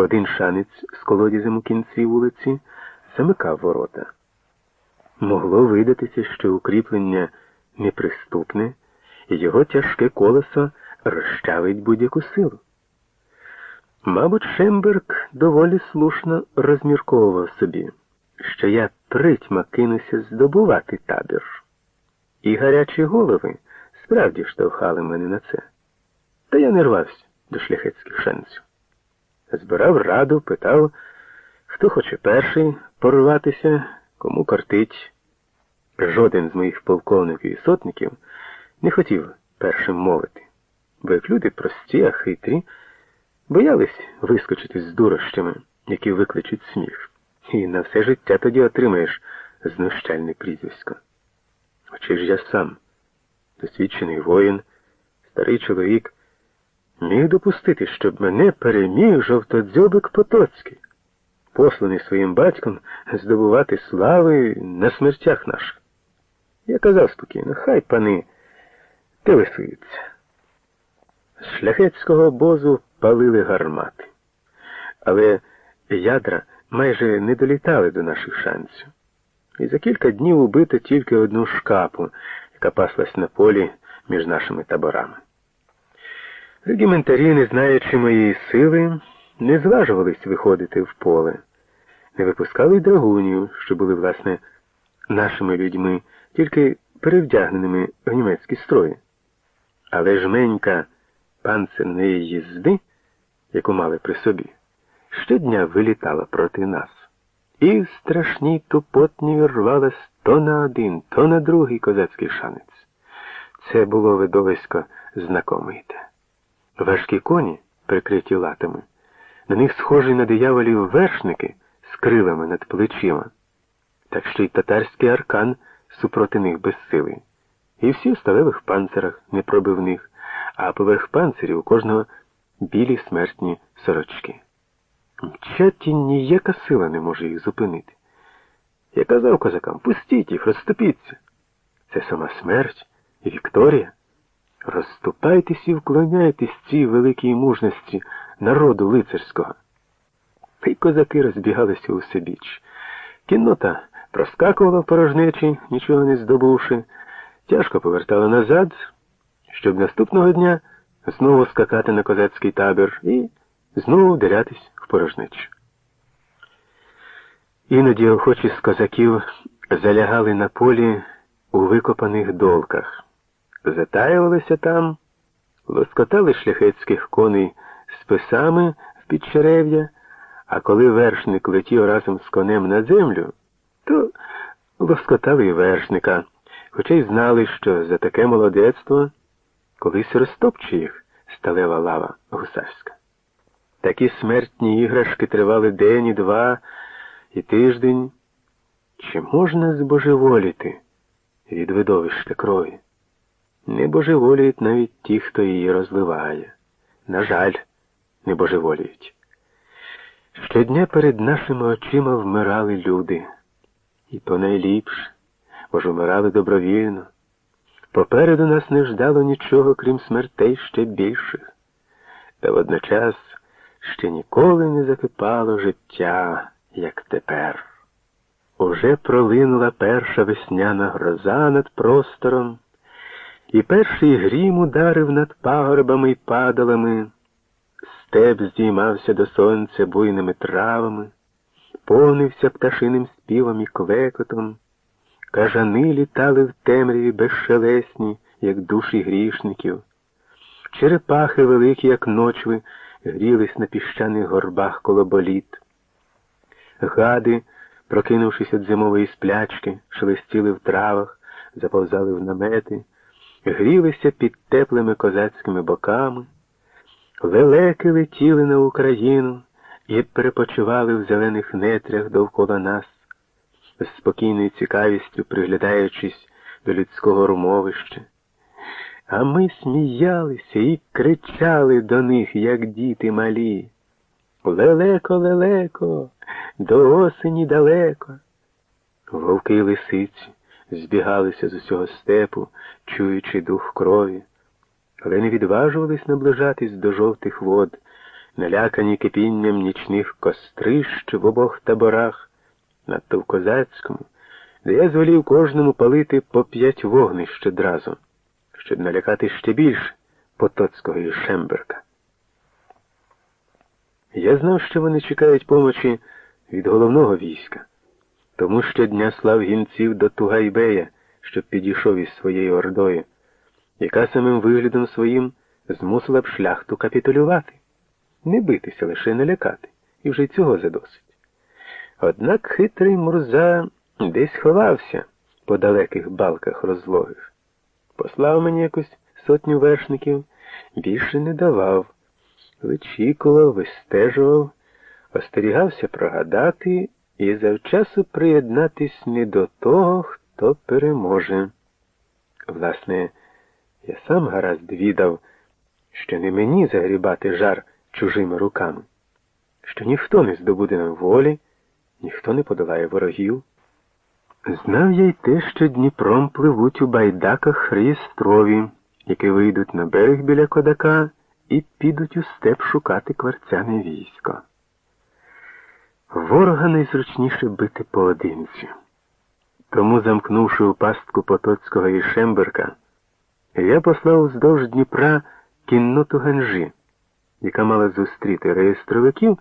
Один шанець з колодязем у кінці вулиці замикав ворота. Могло видатися, що укріплення неприступне, і його тяжке колесо розчавить будь-яку силу. Мабуть, Шемберг доволі слушно розмірковував собі, що я притьма кинуся здобувати табір. І гарячі голови справді штовхали мене на це. Та я не рвався до шляхетських шанців. Збирав раду, питав, хто хоче перший порватися, кому кортить. Жоден з моїх полковників і сотників не хотів першим мовити, бо як люди прості, а хитрі, боялись вискочити з дурощами, які викличуть сміх, і на все життя тоді отримаєш знущальне прізвисько. Очі ж я сам, досвідчений воїн, старий чоловік, міг допустити, щоб мене переміг жовтодзьобик Потоцький, посланий своїм батьком здобувати слави на смертях наших. Я казав спокійно, хай пани телесуються. З шляхетського обозу палили гармати, але ядра майже не долітали до наших шанців. І за кілька днів убито тільки одну шкапу, яка паслась на полі між нашими таборами. Регіментарі, не знаючи моєї сили, не зважувались виходити в поле, не випускали драгунів, що були, власне, нашими людьми, тільки перевдягненими в німецькі строї. Але жменька панцирної їзди, яку мали при собі, щодня вилітала проти нас. І в страшній тупотні рвалась то на один, то на другий козацький шанець. Це було видовисько знакомите. Важкі коні, прикриті латами, на них схожі на дияволів вершники з крилами над плечима, так що й татарський аркан супроти них безсилий. І всі в сталевих панцирах непробивних, а поверх панцирів у кожного білі смертні сорочки. Мчаті ніяка сила не може їх зупинити. Я казав козакам, пустіть їх, розступіться. Це сама смерть і Вікторія. Розступайтесь і вклоняйтесь цій великій мужності народу лицарського. Й козаки розбігалися у Сибіч. Кіннота проскакувала в порожнечі, нічого не здобувши, тяжко повертала назад, щоб наступного дня знову скакати на козацький табір і знову вдарятись в порожнечу. Іноді охочі з козаків залягали на полі у викопаних долках, затаювалися там, лоскотали шляхетських коней з писами в підчерев'я, а коли вершник летів разом з конем на землю, то лоскотали і вершника, хоча й знали, що за таке молодецтво колись розтопче їх сталева лава гусарська. Такі смертні іграшки тривали день і два і тиждень. Чи можна збожеволіти від видовища крові? Не божеволіють навіть ті, хто її розливає. На жаль, не божеволіють. Щодня перед нашими очима вмирали люди, і то найліпше, бо ж вмирали добровільно. Попереду нас не ждало нічого, крім смертей ще більших, та водночас ще ніколи не закипало життя, як тепер. Уже пролинула перша весняна гроза над простором, і перший грім ударив над пагорбами й падалами, степ здіймався до сонця буйними травами, повнився пташиним співом і клекотом, кажани літали в темряві безшелесні, як душі грішників, черепахи великі, як ночви, грілись на піщаних горбах коло боліт. Гади, прокинувшись від зимової сплячки, шелестіли в травах, заповзали в намети, грілися під теплими козацькими боками, лелеки летіли на Україну і перепочивали в зелених нетрях довкола нас, з спокійною цікавістю приглядаючись до людського румовища. А ми сміялися і кричали до них, як діти малі. Лелеко, лелеко, до осені далеко. Вовки й лисиці збігалися з усього степу, чуючи дух крові, але не відважувались наближатись до жовтих вод, налякані кипінням нічних кострищ в обох таборах, надто в козацькому, де я звелів кожному палити по п'ять вогнищ одразу, щоб налякати ще більше Потоцького і Шемберка. Я знав, що вони чекають помочі від головного війська, тому щодня слав гінців до Тугайбея, щоб підійшов із своєю ордою, яка самим виглядом своїм змусила б шляхту капітулювати, не битися, лише не лякати, і вже цього задосить. Однак хитрий Мурза десь ховався по далеких балках розлогих. Послав мені якусь сотню вершників, більше не давав, вичікував, вистежував, остерігався прогадати і завчасу приєднатись не до того, хто переможе. Власне, я сам гаразд відав, що не мені загрібати жар чужими руками, що ніхто не здобуде нам волі, ніхто не подолає ворогів. Знав я й те, що Дніпром пливуть у байдаках реєстрові, які вийдуть на берег біля кодака і підуть у степ шукати кварцяне військо. Ворога найзручніше бити поодинці. Тому, замкнувши у пастку Потоцького і Шемберка, я послав вздовж Дніпра кінноту Ганжі, яка мала зустріти реєстровиків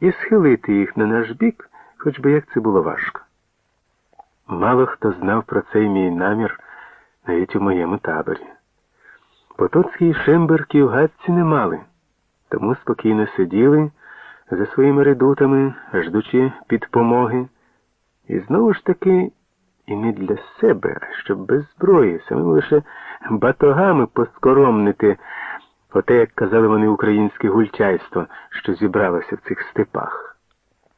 і схилити їх на наш бік, хоч би як це було важко. Мало хто знав про цей мій намір навіть у моєму таборі. Потоцький Шемберки в гадці не мали, тому спокійно сиділи за своїми редутами, ждучи підпомоги. І знову ж таки, і не для себе, а щоб без зброї, самим лише батогами поскоромнити, оте, як казали вони українське гульчайство, що зібралося в цих степах.